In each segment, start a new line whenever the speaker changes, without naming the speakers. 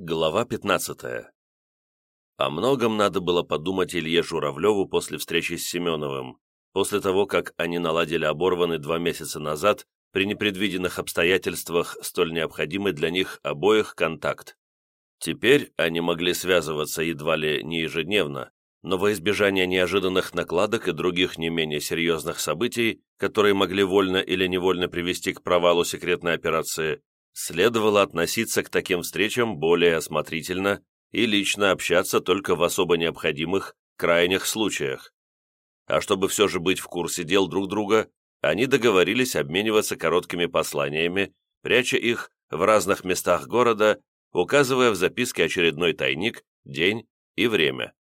Глава 15. О многом надо было подумать Илье Журавлеву после встречи с Семеновым, после того, как они наладили оборваны два месяца назад при непредвиденных обстоятельствах столь необходимый для них обоих контакт. Теперь они могли связываться едва ли не ежедневно, но во избежание неожиданных накладок и других не менее серьезных событий, которые могли вольно или невольно привести к провалу секретной операции, следовало относиться к таким встречам более осмотрительно и лично общаться только в особо необходимых, крайних случаях. А чтобы все же быть в курсе дел друг друга, они договорились обмениваться короткими посланиями, пряча их в разных местах города, указывая в записке очередной тайник, день и время.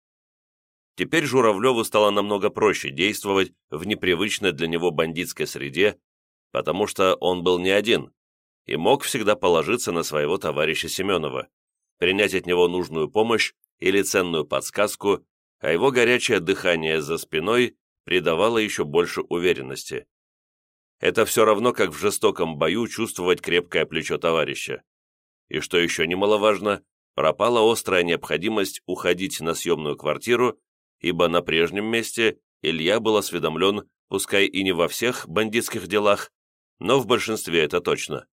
Теперь Журавлеву стало намного проще действовать в непривычной для него бандитской среде, потому что он был не один – и мог всегда положиться на своего товарища Семенова, принять от него нужную помощь или ценную подсказку, а его горячее дыхание за спиной придавало еще больше уверенности. Это все равно, как в жестоком бою чувствовать крепкое плечо товарища. И что еще немаловажно, пропала острая необходимость уходить на съемную квартиру, ибо на прежнем месте Илья был осведомлен, пускай и не во всех бандитских делах, но в большинстве это точно.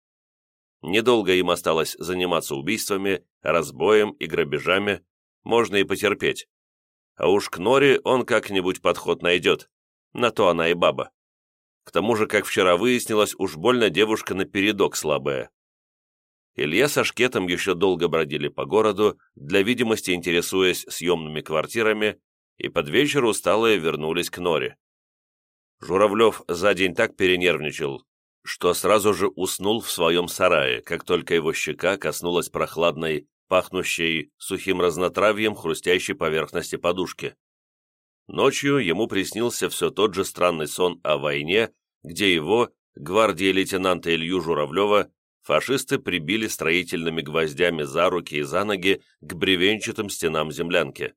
Недолго им осталось заниматься убийствами, разбоем и грабежами, можно и потерпеть. А уж к Норе он как-нибудь подход найдет, на то она и баба. К тому же, как вчера выяснилось, уж больно девушка напередок слабая. Илья со Шкетом еще долго бродили по городу, для видимости интересуясь съемными квартирами, и под вечер усталые вернулись к Норе. Журавлев за день так перенервничал, что сразу же уснул в своем сарае, как только его щека коснулась прохладной, пахнущей сухим разнотравьем хрустящей поверхности подушки. Ночью ему приснился все тот же странный сон о войне, где его, гвардии лейтенанта Илью Журавлева, фашисты прибили строительными гвоздями за руки и за ноги к бревенчатым стенам землянки.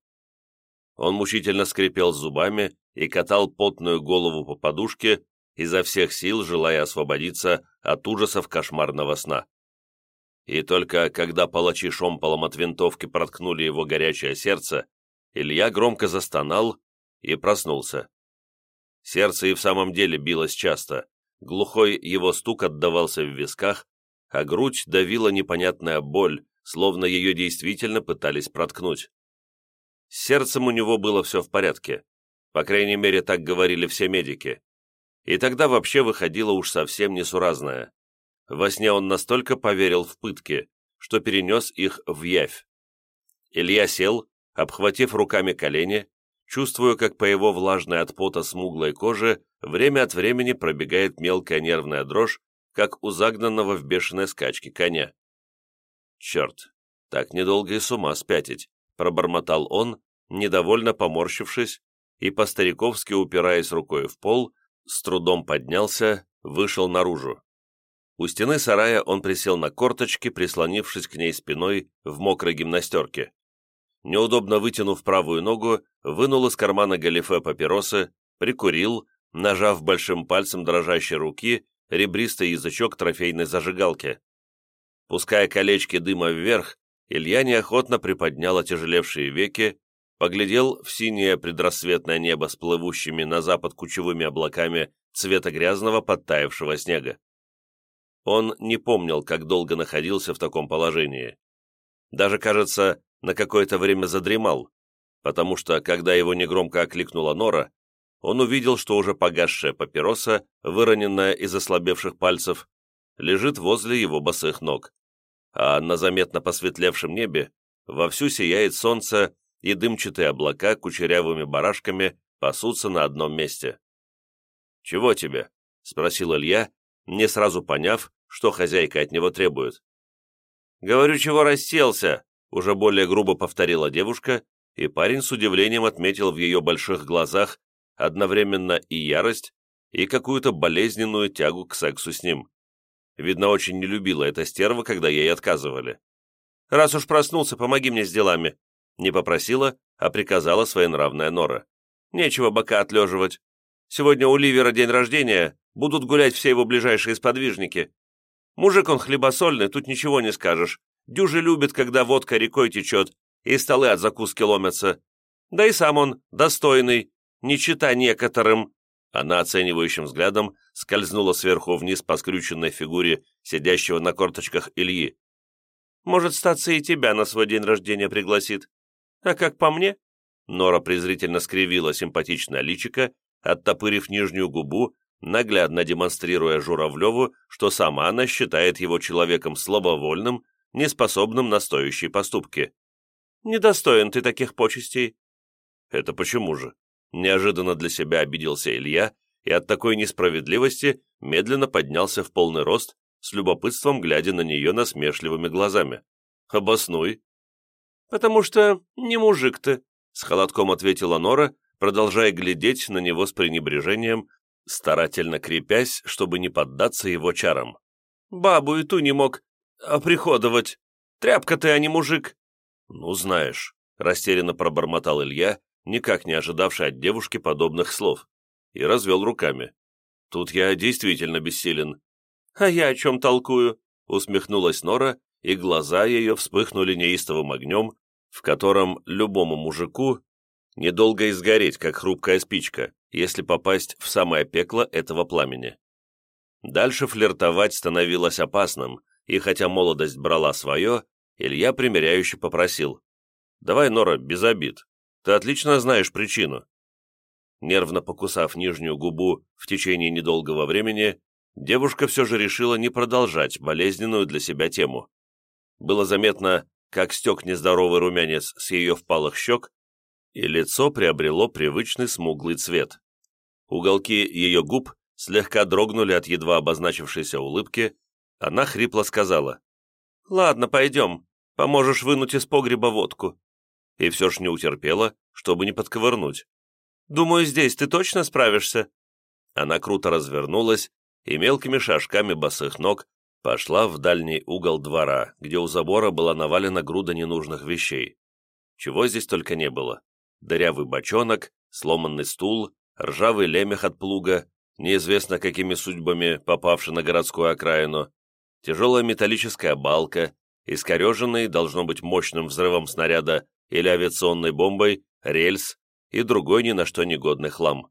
Он мучительно скрипел зубами и катал потную голову по подушке, изо всех сил желая освободиться от ужасов кошмарного сна. И только когда палачи шомполом от винтовки проткнули его горячее сердце, Илья громко застонал и проснулся. Сердце и в самом деле билось часто, глухой его стук отдавался в висках, а грудь давила непонятная боль, словно ее действительно пытались проткнуть. С сердцем у него было все в порядке. По крайней мере, так говорили все медики. И тогда вообще выходило уж совсем несуразное. Во сне он настолько поверил в пытки, что перенес их в явь. Илья сел, обхватив руками колени, чувствуя, как по его влажной от пота смуглой коже время от времени пробегает мелкая нервная дрожь, как у загнанного в бешеной скачке коня. «Черт, так недолго и с ума спятить», — пробормотал он, недовольно поморщившись и по-стариковски упираясь рукой в пол, с трудом поднялся, вышел наружу. У стены сарая он присел на корточки, прислонившись к ней спиной в мокрой гимнастерке. Неудобно вытянув правую ногу, вынул из кармана галифе папиросы, прикурил, нажав большим пальцем дрожащей руки ребристый язычок трофейной зажигалки. Пуская колечки дыма вверх, Илья неохотно приподнял отяжелевшие веки, поглядел в синее предрассветное небо с плывущими на запад кучевыми облаками цвета грязного подтаявшего снега. Он не помнил, как долго находился в таком положении. Даже, кажется, на какое-то время задремал, потому что, когда его негромко окликнула Нора, он увидел, что уже погасшая папироса, выроненная из ослабевших пальцев, лежит возле его босых ног. А на заметно посветлевшем небе вовсю сияет солнце и дымчатые облака кучерявыми барашками пасутся на одном месте. «Чего тебе?» — спросил Илья, не сразу поняв, что хозяйка от него требует. «Говорю, чего расселся?» — уже более грубо повторила девушка, и парень с удивлением отметил в ее больших глазах одновременно и ярость, и какую-то болезненную тягу к сексу с ним. Видно, очень не любила эта стерва, когда ей отказывали. «Раз уж проснулся, помоги мне с делами», не попросила, а приказала своенравная Нора. «Нечего бока отлеживать. Сегодня у Ливера день рождения, будут гулять все его ближайшие сподвижники. Мужик он хлебосольный, тут ничего не скажешь. Дюжи любит, когда водка рекой течет, и столы от закуски ломятся. Да и сам он достойный, не чита некоторым». Она оценивающим взглядом скользнула сверху вниз по скрюченной фигуре сидящего на корточках Ильи. «Может, статься и тебя на свой день рождения пригласит. А как по мне?» Нора презрительно скривила симпатичное личико, оттопырив нижнюю губу, наглядно демонстрируя Журавлеву, что сама она считает его человеком слабовольным, неспособным на стоящие поступки. «Недостоин ты таких почестей». «Это почему же?» Неожиданно для себя обиделся Илья и от такой несправедливости медленно поднялся в полный рост, с любопытством глядя на нее насмешливыми глазами. «Обоснуй». «Потому что не мужик ты», — с холодком ответила Нора, продолжая глядеть на него с пренебрежением, старательно крепясь, чтобы не поддаться его чарам. «Бабу и ту не мог а оприходовать. Тряпка ты, а не мужик». «Ну, знаешь», — растерянно пробормотал Илья, никак не ожидавший от девушки подобных слов, и развел руками. «Тут я действительно бессилен». «А я о чем толкую?» — усмехнулась Нора, и глаза ее вспыхнули неистовым огнем, в котором любому мужику недолго изгореть, как хрупкая спичка, если попасть в самое пекло этого пламени. Дальше флиртовать становилось опасным, и хотя молодость брала свое, Илья примиряюще попросил. «Давай, Нора, без обид. Ты отлично знаешь причину». Нервно покусав нижнюю губу в течение недолгого времени, девушка все же решила не продолжать болезненную для себя тему. Было заметно, как стек нездоровый румянец с ее впалых щек, и лицо приобрело привычный смуглый цвет. Уголки ее губ слегка дрогнули от едва обозначившейся улыбки, она хрипло сказала, «Ладно, пойдем, поможешь вынуть из погреба водку». И все ж не утерпела, чтобы не подковырнуть. «Думаю, здесь ты точно справишься?» Она круто развернулась и мелкими шажками босых ног Пошла в дальний угол двора, где у забора была навалена груда ненужных вещей. Чего здесь только не было. Дырявый бочонок, сломанный стул, ржавый лемех от плуга, неизвестно какими судьбами попавший на городскую окраину, тяжелая металлическая балка, искореженный, должно быть, мощным взрывом снаряда или авиационной бомбой, рельс и другой ни на что негодный хлам.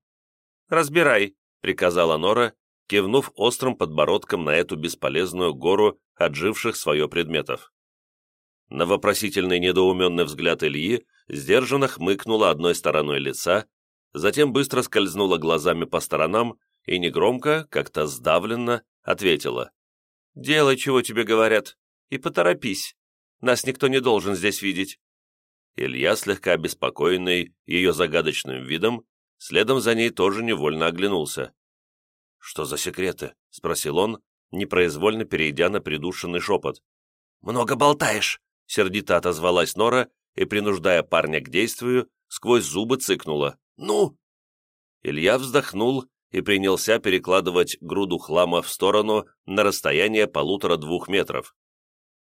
«Разбирай», — приказала Нора кивнув острым подбородком на эту бесполезную гору отживших свое предметов. На вопросительный недоуменный взгляд Ильи сдержанно хмыкнула одной стороной лица, затем быстро скользнула глазами по сторонам и негромко, как-то сдавленно, ответила. «Делай, чего тебе говорят, и поторопись. Нас никто не должен здесь видеть». Илья, слегка обеспокоенный ее загадочным видом, следом за ней тоже невольно оглянулся. «Что за секреты?» — спросил он, непроизвольно перейдя на придушенный шепот. «Много болтаешь!» — сердито отозвалась Нора и, принуждая парня к действию, сквозь зубы цыкнула. «Ну!» Илья вздохнул и принялся перекладывать груду хлама в сторону на расстояние полутора-двух метров.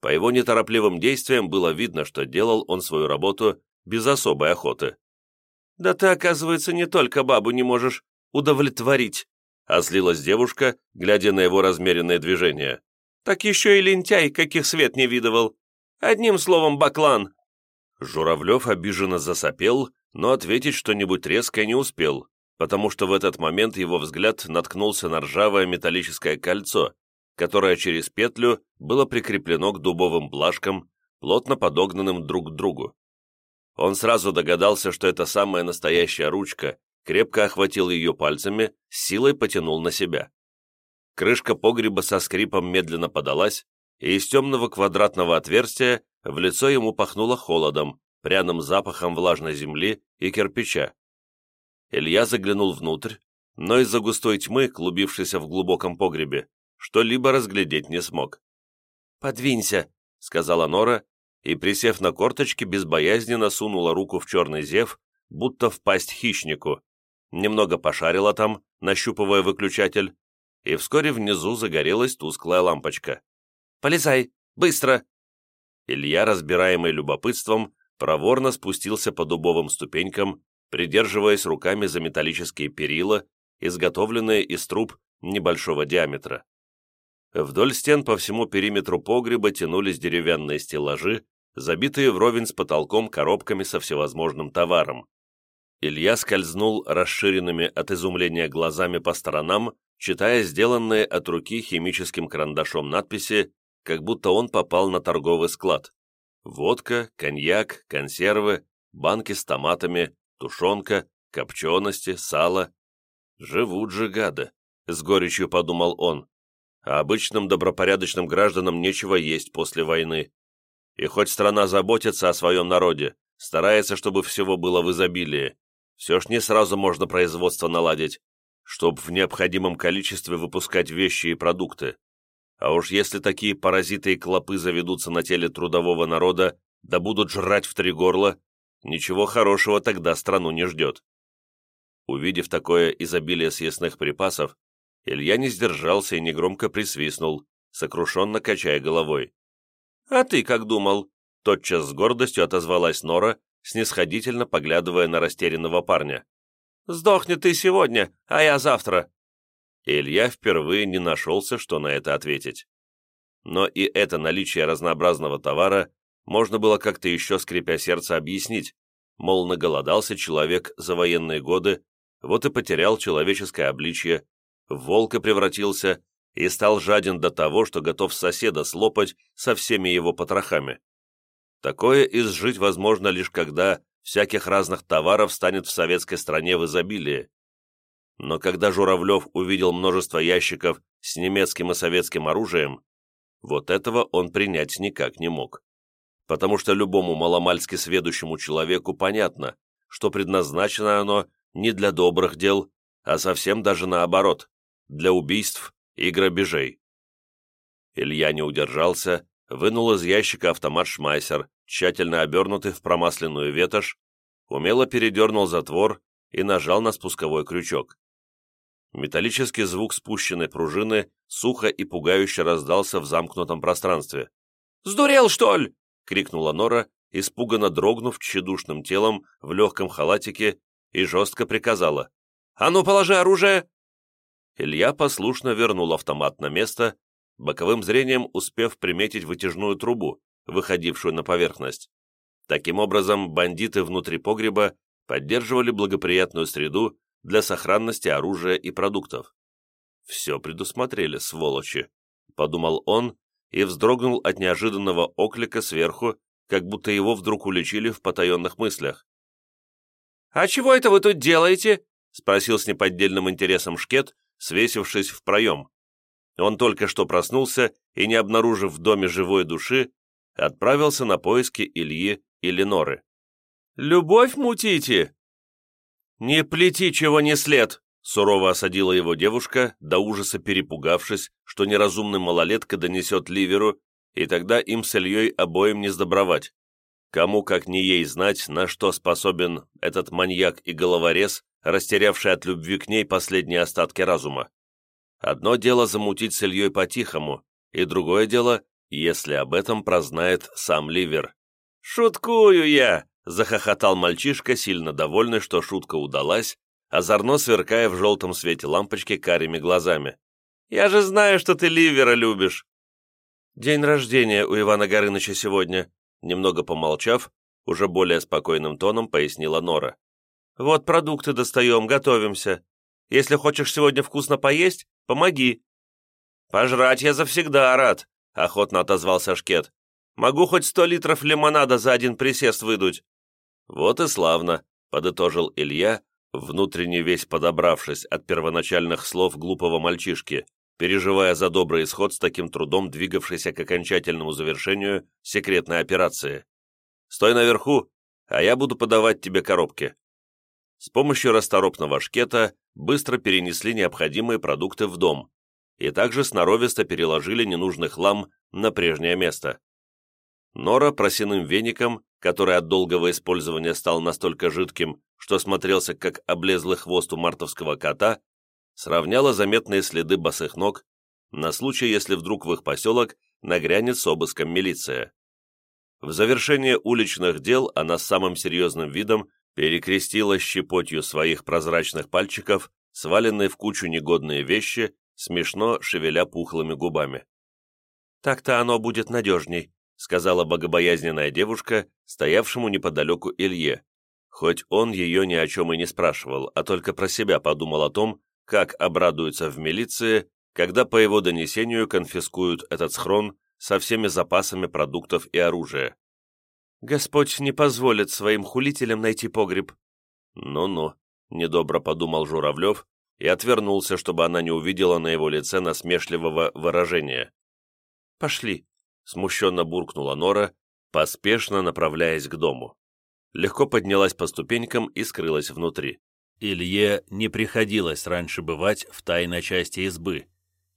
По его неторопливым действиям было видно, что делал он свою работу без особой охоты. «Да ты, оказывается, не только бабу не можешь удовлетворить», Озлилась девушка, глядя на его размеренные движения. «Так еще и лентяй, каких свет не видывал! Одним словом, баклан!» Журавлев обиженно засопел, но ответить что-нибудь резкое не успел, потому что в этот момент его взгляд наткнулся на ржавое металлическое кольцо, которое через петлю было прикреплено к дубовым блажкам, плотно подогнанным друг к другу. Он сразу догадался, что это самая настоящая ручка, крепко охватил ее пальцами, силой потянул на себя. Крышка погреба со скрипом медленно подалась, и из темного квадратного отверстия в лицо ему пахнуло холодом, пряным запахом влажной земли и кирпича. Илья заглянул внутрь, но из-за густой тьмы, клубившейся в глубоком погребе, что-либо разглядеть не смог. «Подвинься», — сказала Нора, и, присев на корточки, безбоязненно сунула руку в черный зев, будто в пасть хищнику, немного пошарила там, нащупывая выключатель, и вскоре внизу загорелась тусклая лампочка. «Полезай! Быстро!» Илья, разбираемый любопытством, проворно спустился по дубовым ступенькам, придерживаясь руками за металлические перила, изготовленные из труб небольшого диаметра. Вдоль стен по всему периметру погреба тянулись деревянные стеллажи, забитые вровень с потолком коробками со всевозможным товаром. Илья скользнул расширенными от изумления глазами по сторонам, читая сделанные от руки химическим карандашом надписи, как будто он попал на торговый склад. Водка, коньяк, консервы, банки с томатами, тушенка, копчености, сало. «Живут же гады», — с горечью подумал он. «А обычным добропорядочным гражданам нечего есть после войны. И хоть страна заботится о своем народе, старается, чтобы всего было в изобилии, все ж не сразу можно производство наладить, чтобы в необходимом количестве выпускать вещи и продукты. А уж если такие паразиты и клопы заведутся на теле трудового народа, да будут жрать в три горла, ничего хорошего тогда страну не ждет. Увидев такое изобилие съестных припасов, Илья не сдержался и негромко присвистнул, сокрушенно качая головой. «А ты как думал?» Тотчас с гордостью отозвалась Нора, снисходительно поглядывая на растерянного парня. «Сдохни ты сегодня, а я завтра!» Илья впервые не нашелся, что на это ответить. Но и это наличие разнообразного товара можно было как-то еще, скрипя сердце, объяснить, мол, наголодался человек за военные годы, вот и потерял человеческое обличье, в волка превратился и стал жаден до того, что готов соседа слопать со всеми его потрохами. Такое изжить возможно лишь когда всяких разных товаров станет в советской стране в изобилии. Но когда Журавлев увидел множество ящиков с немецким и советским оружием, вот этого он принять никак не мог. Потому что любому маломальски сведущему человеку понятно, что предназначено оно не для добрых дел, а совсем даже наоборот, для убийств и грабежей. Илья не удержался вынул из ящика автомат Шмайсер, тщательно обернутый в промасленную ветошь, умело передернул затвор и нажал на спусковой крючок. Металлический звук спущенной пружины сухо и пугающе раздался в замкнутом пространстве. «Сдурел, что ли?» — крикнула Нора, испуганно дрогнув тщедушным телом в легком халатике и жестко приказала. «А ну, положи оружие!» Илья послушно вернул автомат на место боковым зрением успев приметить вытяжную трубу, выходившую на поверхность. Таким образом, бандиты внутри погреба поддерживали благоприятную среду для сохранности оружия и продуктов. «Все предусмотрели, сволочи», — подумал он и вздрогнул от неожиданного оклика сверху, как будто его вдруг уличили в потаенных мыслях. «А чего это вы тут делаете?» — спросил с неподдельным интересом Шкет, свесившись в проем. Он только что проснулся и, не обнаружив в доме живой души, отправился на поиски Ильи и Леноры. «Любовь мутите!» «Не плети, чего не след!» Сурово осадила его девушка, до ужаса перепугавшись, что неразумный малолетка донесет Ливеру, и тогда им с Ильей обоим не сдобровать. Кому, как не ей, знать, на что способен этот маньяк и головорез, растерявший от любви к ней последние остатки разума. Одно дело замутить с Ильей по-тихому, и другое дело, если об этом прознает сам Ливер. «Шуткую я!» — захохотал мальчишка, сильно довольный, что шутка удалась, озорно сверкая в желтом свете лампочки карими глазами. «Я же знаю, что ты Ливера любишь!» «День рождения у Ивана Горыныча сегодня», — немного помолчав, уже более спокойным тоном пояснила Нора. «Вот продукты достаем, готовимся. Если хочешь сегодня вкусно поесть, помоги». «Пожрать я завсегда рад», — охотно отозвался Шкет. «Могу хоть сто литров лимонада за один присест выдуть». «Вот и славно», — подытожил Илья, внутренне весь подобравшись от первоначальных слов глупого мальчишки, переживая за добрый исход с таким трудом двигавшийся к окончательному завершению секретной операции. «Стой наверху, а я буду подавать тебе коробки» с помощью расторопного шкета быстро перенесли необходимые продукты в дом и также сноровисто переложили ненужный хлам на прежнее место. Нора просиным веником, который от долгого использования стал настолько жидким, что смотрелся как облезлый хвост у мартовского кота, сравняла заметные следы босых ног на случай, если вдруг в их поселок нагрянет с обыском милиция. В завершение уличных дел она с самым серьезным видом перекрестила щепотью своих прозрачных пальчиков сваленные в кучу негодные вещи, смешно шевеля пухлыми губами. «Так-то оно будет надежней», — сказала богобоязненная девушка, стоявшему неподалеку Илье, хоть он ее ни о чем и не спрашивал, а только про себя подумал о том, как обрадуются в милиции, когда по его донесению конфискуют этот схрон со всеми запасами продуктов и оружия. Господь не позволит своим хулителям найти погреб». «Ну-ну», — недобро подумал Журавлев и отвернулся, чтобы она не увидела на его лице насмешливого выражения. «Пошли», — смущенно буркнула Нора, поспешно направляясь к дому. Легко поднялась по ступенькам и скрылась внутри. Илье не приходилось раньше бывать в тайной части избы,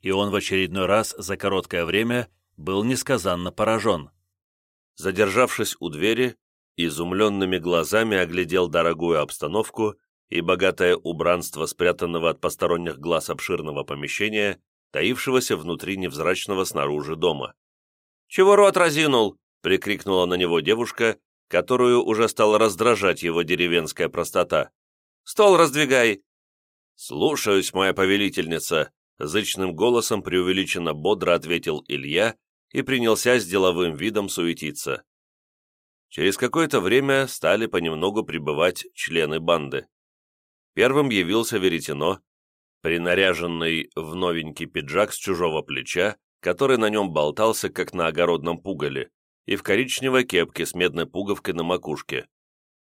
и он в очередной раз за короткое время был несказанно поражен задержавшись у двери, изумленными глазами оглядел дорогую обстановку и богатое убранство спрятанного от посторонних глаз обширного помещения, таившегося внутри невзрачного снаружи дома. «Чего рот разинул?» — прикрикнула на него девушка, которую уже стала раздражать его деревенская простота. «Стол раздвигай!» «Слушаюсь, моя повелительница!» — зычным голосом преувеличенно бодро ответил Илья, и принялся с деловым видом суетиться. Через какое-то время стали понемногу прибывать члены банды. Первым явился Веретено, принаряженный в новенький пиджак с чужого плеча, который на нем болтался, как на огородном пугале, и в коричневой кепке с медной пуговкой на макушке.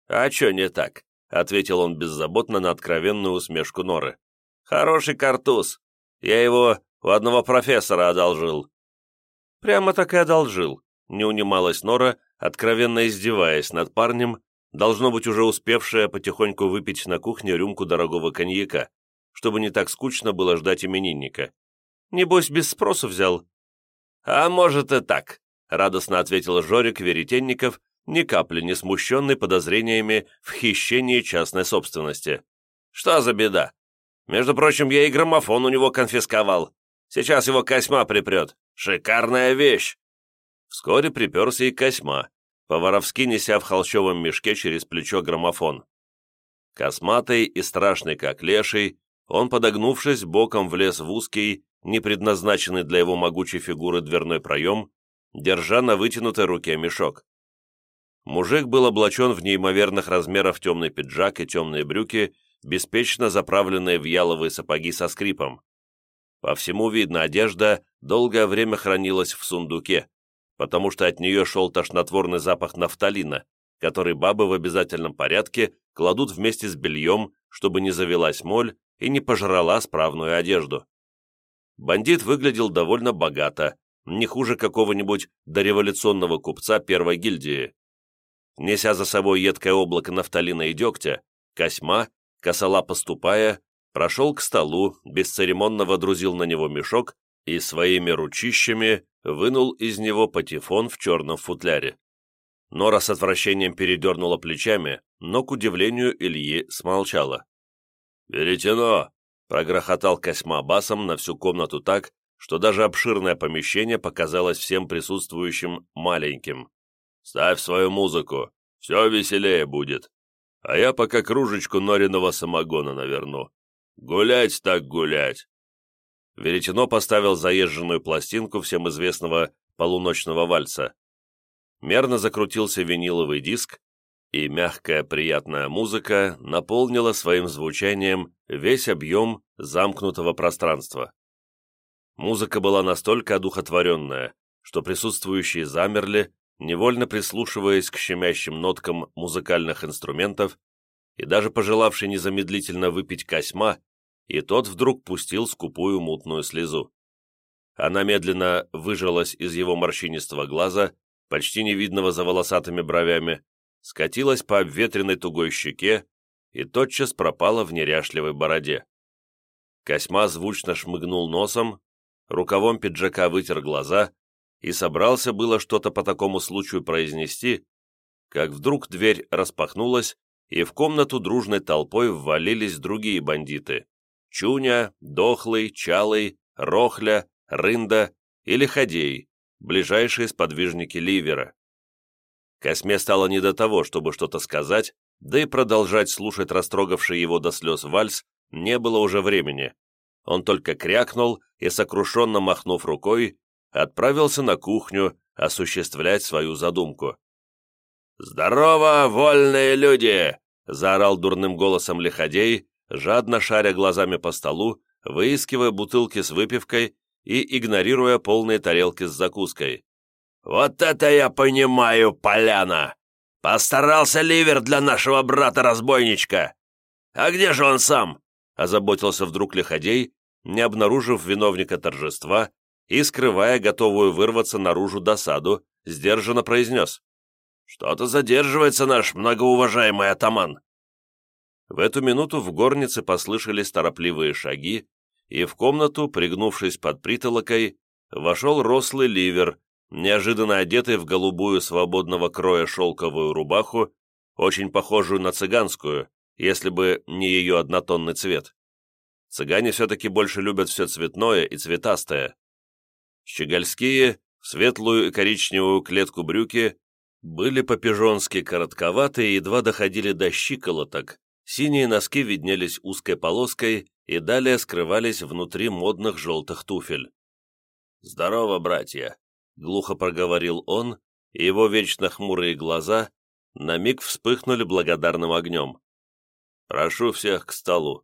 «А чё не так?» — ответил он беззаботно на откровенную усмешку Норы. «Хороший картуз. Я его у одного профессора одолжил. Прямо так и одолжил, не унималась Нора, откровенно издеваясь над парнем, должно быть уже успевшая потихоньку выпить на кухне рюмку дорогого коньяка, чтобы не так скучно было ждать именинника. Небось, без спроса взял. «А может и так», — радостно ответил Жорик Веретенников, ни капли не смущенный подозрениями в хищении частной собственности. «Что за беда? Между прочим, я и граммофон у него конфисковал. Сейчас его косьма припрет. Шикарная вещь!» Вскоре приперся и Косьма, поваровски неся в холщовом мешке через плечо граммофон. Косматый и страшный, как леший, он, подогнувшись, боком влез в узкий, не предназначенный для его могучей фигуры дверной проем, держа на вытянутой руке мешок. Мужик был облачен в неимоверных размеров темный пиджак и темные брюки, беспечно заправленные в яловые сапоги со скрипом. По всему видно, одежда долгое время хранилась в сундуке, потому что от нее шел тошнотворный запах нафталина, который бабы в обязательном порядке кладут вместе с бельем, чтобы не завелась моль и не пожрала справную одежду. Бандит выглядел довольно богато, не хуже какого-нибудь дореволюционного купца первой гильдии. Неся за собой едкое облако нафталина и дегтя, Косьма, косола поступая, прошел к столу, бесцеремонно водрузил на него мешок и своими ручищами вынул из него патефон в черном футляре. Нора с отвращением передернула плечами, но, к удивлению Ильи, смолчала. «Веретено!» — прогрохотал Косьма басом на всю комнату так, что даже обширное помещение показалось всем присутствующим маленьким. «Ставь свою музыку, все веселее будет. А я пока кружечку Нориного самогона наверну. Гулять так гулять!» Веретено поставил заезженную пластинку всем известного полуночного вальса. Мерно закрутился виниловый диск, и мягкая приятная музыка наполнила своим звучанием весь объем замкнутого пространства. Музыка была настолько одухотворенная, что присутствующие замерли, невольно прислушиваясь к щемящим ноткам музыкальных инструментов, и даже пожелавший незамедлительно выпить косьма и тот вдруг пустил скупую мутную слезу. Она медленно выжалась из его морщинистого глаза, почти невидного за волосатыми бровями, скатилась по обветренной тугой щеке и тотчас пропала в неряшливой бороде. Косьма звучно шмыгнул носом, рукавом пиджака вытер глаза и собрался было что-то по такому случаю произнести, как вдруг дверь распахнулась, и в комнату дружной толпой ввалились другие бандиты. Чуня, Дохлый, Чалый, Рохля, Рында или Ходей, ближайшие сподвижники Ливера. Косме стало не до того, чтобы что-то сказать, да и продолжать слушать растрогавший его до слез вальс не было уже времени. Он только крякнул и, сокрушенно махнув рукой, отправился на кухню осуществлять свою задумку. «Здорово, вольные люди!» — заорал дурным голосом лиходей, жадно шаря глазами по столу, выискивая бутылки с выпивкой и игнорируя полные тарелки с закуской. «Вот это я понимаю, поляна! Постарался Ливер для нашего брата-разбойничка! А где же он сам?» – озаботился вдруг Лиходей, не обнаружив виновника торжества и, скрывая готовую вырваться наружу досаду, сдержанно произнес. «Что-то задерживается наш многоуважаемый атаман!» В эту минуту в горнице послышались торопливые шаги, и в комнату, пригнувшись под притолокой, вошел рослый ливер, неожиданно одетый в голубую свободного кроя шелковую рубаху, очень похожую на цыганскую, если бы не ее однотонный цвет. Цыгане все-таки больше любят все цветное и цветастое. Щегольские, светлую и коричневую клетку брюки, были по-пижонски коротковаты и едва доходили до щиколоток, Синие носки виднелись узкой полоской и далее скрывались внутри модных желтых туфель. «Здорово, братья!» — глухо проговорил он, и его вечно хмурые глаза на миг вспыхнули благодарным огнем. «Прошу всех к столу!»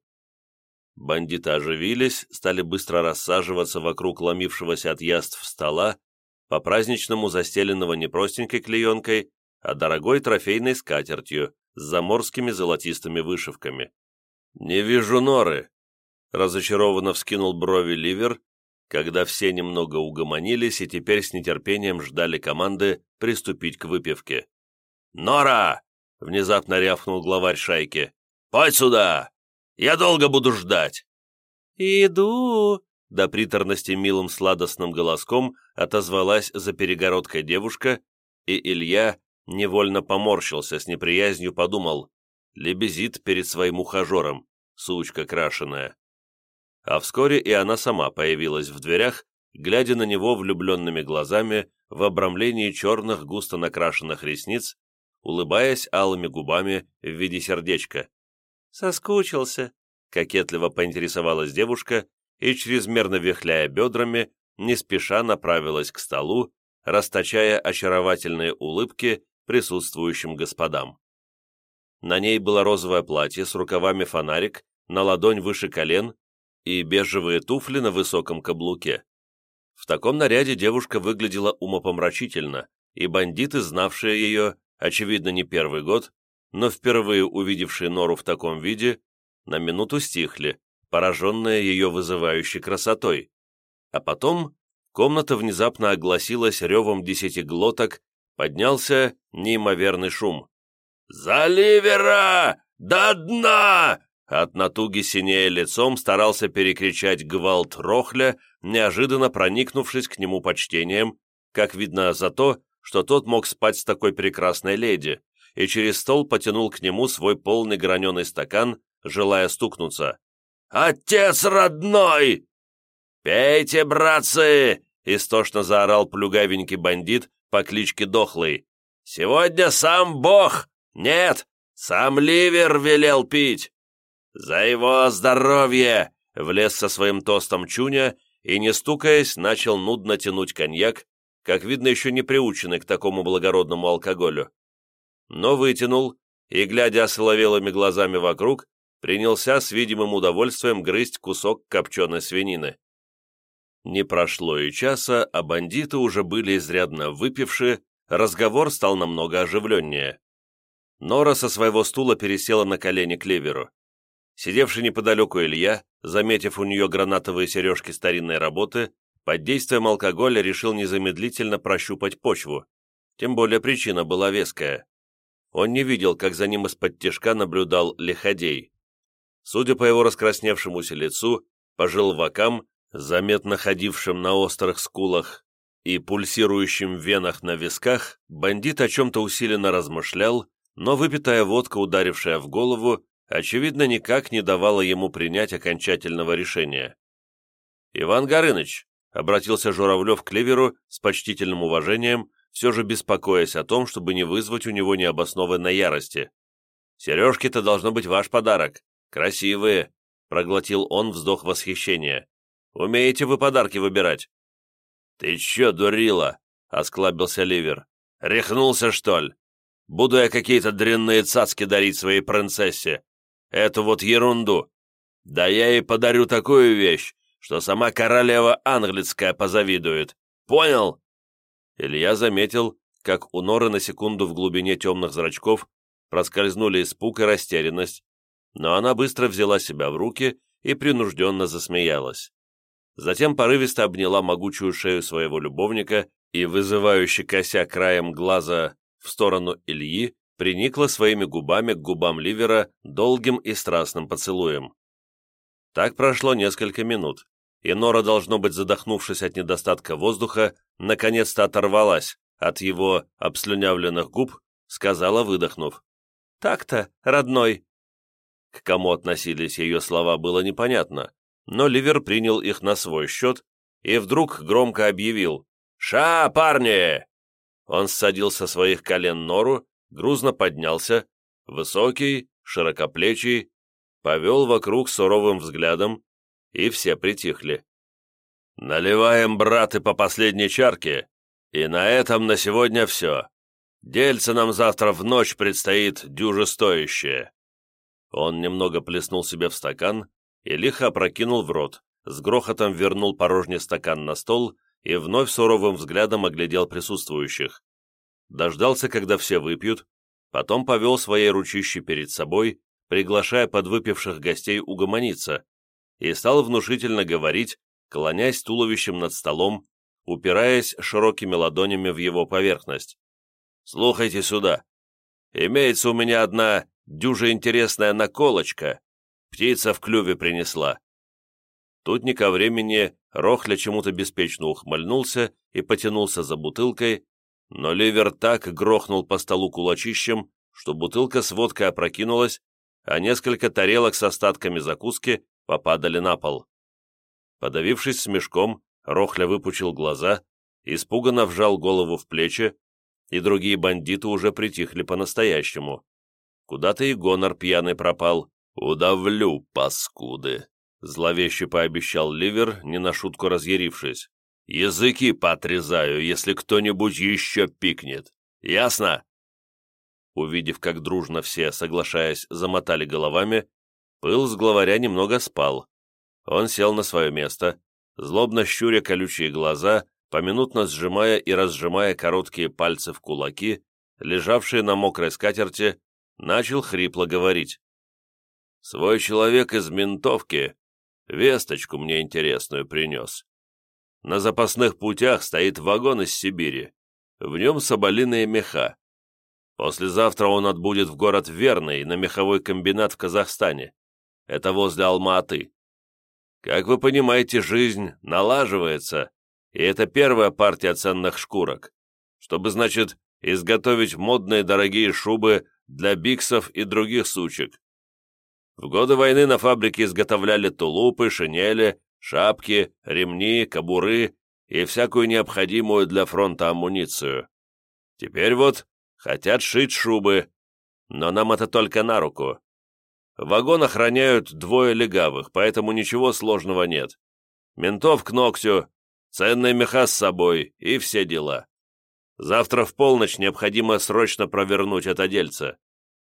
Бандиты оживились, стали быстро рассаживаться вокруг ломившегося от яств стола, по-праздничному застеленного не простенькой клеенкой, а дорогой трофейной скатертью, с заморскими золотистыми вышивками. «Не вижу норы!» — разочарованно вскинул брови Ливер, когда все немного угомонились и теперь с нетерпением ждали команды приступить к выпивке. «Нора!» — внезапно рявкнул главарь шайки. Пойдь сюда! Я долго буду ждать!»
«Иду!»
— до приторности милым сладостным голоском отозвалась за перегородкой девушка, и Илья Невольно поморщился, с неприязнью подумал. Лебезит перед своим ухажером, сучка крашеная. А вскоре и она сама появилась в дверях, глядя на него влюбленными глазами в обрамлении черных густо накрашенных ресниц, улыбаясь алыми губами в виде сердечка.
«Соскучился», — кокетливо поинтересовалась девушка и, чрезмерно вихляя бедрами, не спеша направилась к столу, расточая очаровательные улыбки присутствующим господам. На ней было розовое платье с рукавами фонарик, на ладонь выше колен и бежевые туфли на высоком каблуке. В таком наряде девушка выглядела умопомрачительно, и бандиты, знавшие ее, очевидно, не первый год, но впервые увидевшие Нору в таком виде, на минуту стихли, пораженные ее вызывающей красотой. А потом комната внезапно огласилась ревом десяти глоток Поднялся неимоверный шум. «За ливера! До дна!» От натуги синее лицом старался перекричать гвалт Рохля, неожиданно проникнувшись к нему почтением, как видно за то, что тот мог спать с такой прекрасной леди, и через стол потянул к нему свой полный граненый стакан, желая стукнуться. «Отец родной!» «Пейте, братцы!» — истошно заорал плюгавенький бандит, по кличке Дохлый. «Сегодня сам Бог! Нет, сам Ливер велел пить!» «За его здоровье!» — влез со своим тостом Чуня и, не стукаясь, начал нудно тянуть коньяк, как видно, еще не приученный к такому благородному алкоголю. Но вытянул и, глядя осоловелыми глазами вокруг, принялся с видимым удовольствием грызть кусок копченой свинины. Не прошло и часа, а бандиты уже были изрядно выпивши, разговор стал намного оживленнее. Нора со своего стула пересела на колени к леверу. Сидевший неподалеку Илья, заметив у нее гранатовые сережки старинной работы, под действием алкоголя решил незамедлительно прощупать почву, тем более причина была веская. Он не видел, как за ним из-под тишка наблюдал лиходей. Судя по его раскрасневшемуся лицу, пожил вакам заметно ходившим на острых скулах и пульсирующим венах на висках, бандит о чем-то усиленно размышлял, но выпитая водка, ударившая в голову, очевидно, никак не давала ему принять окончательного решения. «Иван Горыныч», — обратился Журавлев к Клеверу с почтительным уважением, все же беспокоясь о том, чтобы не вызвать у него необоснованной ярости. «Сережки-то должно быть ваш подарок. Красивые», — проглотил он вздох восхищения. Умеете вы подарки выбирать?» «Ты чё, дурила?» — осклабился Ливер. «Рехнулся, что ли? Буду я какие-то дрянные цацки дарить своей принцессе. Эту вот ерунду. Да я ей подарю такую вещь, что сама королева английская позавидует. Понял?» Илья заметил, как у Норы на секунду в глубине темных зрачков проскользнули испуг и растерянность, но она быстро взяла себя в руки и принужденно засмеялась затем порывисто обняла могучую шею своего любовника и, вызывающе кося краем глаза в сторону Ильи, приникла своими губами к губам Ливера долгим и страстным поцелуем. Так прошло несколько минут, и Нора, должно быть задохнувшись от недостатка воздуха, наконец-то оторвалась от его обслюнявленных губ, сказала, выдохнув. «Так-то, родной!» К кому относились ее слова, было непонятно, но Ливер принял их на свой счет и вдруг громко объявил «Ша, парни!». Он ссадил со своих колен нору, грузно поднялся, высокий, широкоплечий, повел вокруг суровым взглядом, и все притихли. «Наливаем, браты, по последней чарке, и на этом на сегодня все. Дельце нам завтра в ночь предстоит дюже стоящее». Он немного плеснул себе в стакан, и лихо опрокинул в рот, с грохотом вернул порожний стакан на стол и вновь суровым взглядом оглядел присутствующих. Дождался, когда все выпьют, потом повел своей ручище перед собой, приглашая подвыпивших гостей угомониться, и стал внушительно говорить, клонясь туловищем над столом, упираясь широкими ладонями в его поверхность. «Слухайте сюда. Имеется у меня одна дюже интересная наколочка, Птица в клюве принесла». Тут не ко времени Рохля чему-то беспечно ухмыльнулся и потянулся за бутылкой, но Ливер так грохнул по столу кулачищем, что бутылка с водкой опрокинулась, а несколько тарелок с остатками закуски попадали на пол. Подавившись смешком, Рохля выпучил глаза, испуганно вжал голову в плечи, и другие бандиты уже притихли по-настоящему. Куда-то и гонор пьяный пропал. «Удавлю, паскуды!» — зловеще пообещал Ливер, не на шутку разъярившись. «Языки подрезаю, если кто-нибудь еще пикнет. Ясно?» Увидев, как дружно все, соглашаясь, замотали головами, пыл с главаря немного спал. Он сел на свое место, злобно щуря колючие глаза, поминутно сжимая и разжимая короткие пальцы в кулаки, лежавшие на мокрой скатерти, начал хрипло говорить. Свой человек из ментовки весточку мне интересную принес. На запасных путях стоит вагон из Сибири. В нем соболиные меха. Послезавтра он отбудет в город Верный на меховой комбинат в Казахстане. Это возле Алматы. Как вы понимаете, жизнь налаживается, и это первая партия ценных шкурок. Чтобы, значит, изготовить модные дорогие шубы для биксов и других сучек. В годы войны на фабрике изготовляли тулупы, шинели, шапки, ремни, кобуры и всякую необходимую для фронта амуницию. Теперь вот хотят шить шубы, но нам это только на руку. Вагон охраняют двое легавых, поэтому ничего сложного нет. Ментов к ногтю, ценные меха с собой и все дела. Завтра в полночь необходимо срочно провернуть это дельце.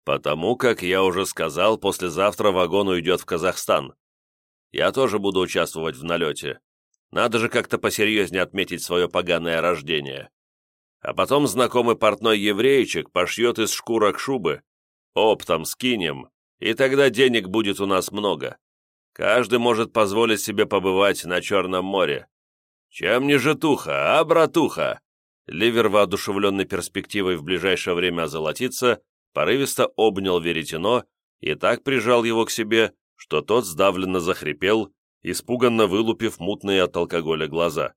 «Потому как, я уже сказал, послезавтра вагон уйдет в Казахстан. Я тоже буду участвовать в налете. Надо же как-то посерьезнее отметить свое поганое рождение. А потом знакомый портной еврейчик пошьет из шкурок шубы. Оптом скинем, и тогда денег будет у нас много. Каждый может позволить себе побывать на Черном море. Чем не жетуха, а братуха!» Ливер, воодушевленный перспективой в ближайшее время озолотиться, порывисто обнял веретено и так прижал его к себе, что тот сдавленно захрипел, испуганно вылупив мутные от алкоголя глаза.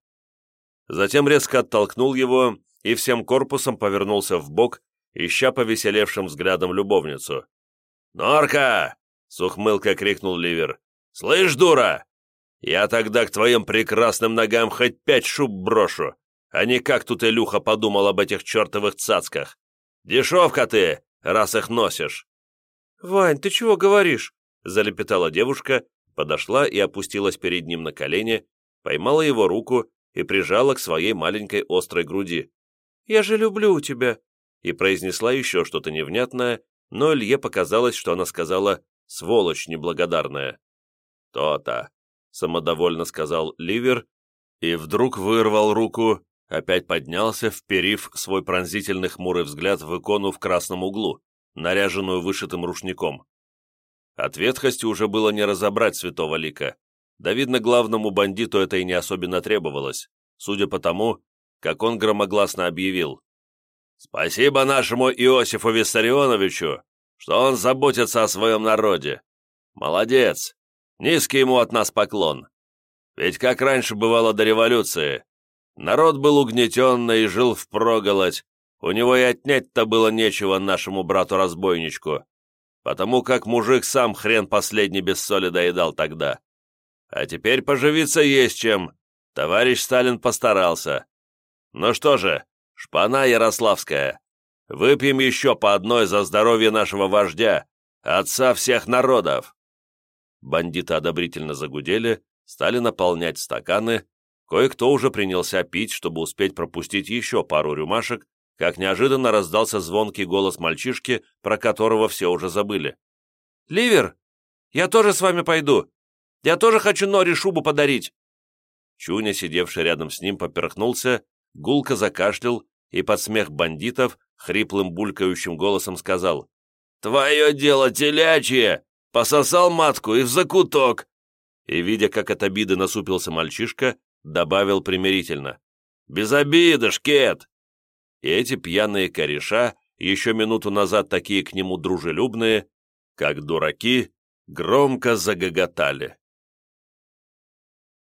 Затем резко оттолкнул его и всем корпусом повернулся в бок, ища повеселевшим взглядом любовницу. «Норка!» — с ухмылкой крикнул Ливер. «Слышь, дура! Я тогда к твоим прекрасным ногам хоть пять шуб брошу, а не как тут Илюха подумал об этих чертовых цацках. Дешевка ты, раз их носишь».
«Вань, ты чего говоришь?» — залепетала девушка,
подошла и опустилась перед ним на колени, поймала его руку и прижала к своей маленькой острой груди. «Я же люблю тебя!» и произнесла еще что-то невнятное, но Илье показалось, что она сказала «сволочь неблагодарная». «То-то», — самодовольно сказал Ливер, и вдруг вырвал руку опять поднялся, вперив свой пронзительный хмурый взгляд в икону в красном углу, наряженную вышитым рушником. От ветхости уже было не разобрать святого лика. Да, видно, главному бандиту это и не особенно требовалось, судя по тому, как он громогласно объявил. «Спасибо нашему Иосифу Виссарионовичу, что он заботится о своем народе. Молодец! Низкий ему от нас поклон. Ведь как раньше бывало до революции, Народ был угнетенно и жил впроголодь. У него и отнять-то было нечего нашему брату-разбойничку, потому как мужик сам хрен последний без соли доедал тогда. А теперь поживиться есть чем. Товарищ Сталин постарался. Ну что же, шпана ярославская. Выпьем еще по одной за здоровье нашего вождя, отца всех народов. Бандиты одобрительно загудели, стали наполнять стаканы, Кое-кто уже принялся пить, чтобы успеть пропустить еще пару рюмашек, как неожиданно раздался звонкий голос мальчишки, про которого все уже забыли. «Ливер, я тоже с вами пойду. Я тоже хочу Нори шубу подарить». Чуня, сидевший рядом с ним, поперхнулся, гулко закашлял и под смех бандитов хриплым булькающим голосом сказал «Твое дело телячье! Пососал матку и в закуток!» И, видя, как от обиды насупился мальчишка, добавил примирительно. «Без обиды, шкет!» И эти пьяные кореша, еще минуту назад такие к нему дружелюбные, как дураки, громко загоготали.